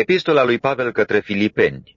Epistola lui Pavel către Filipeni.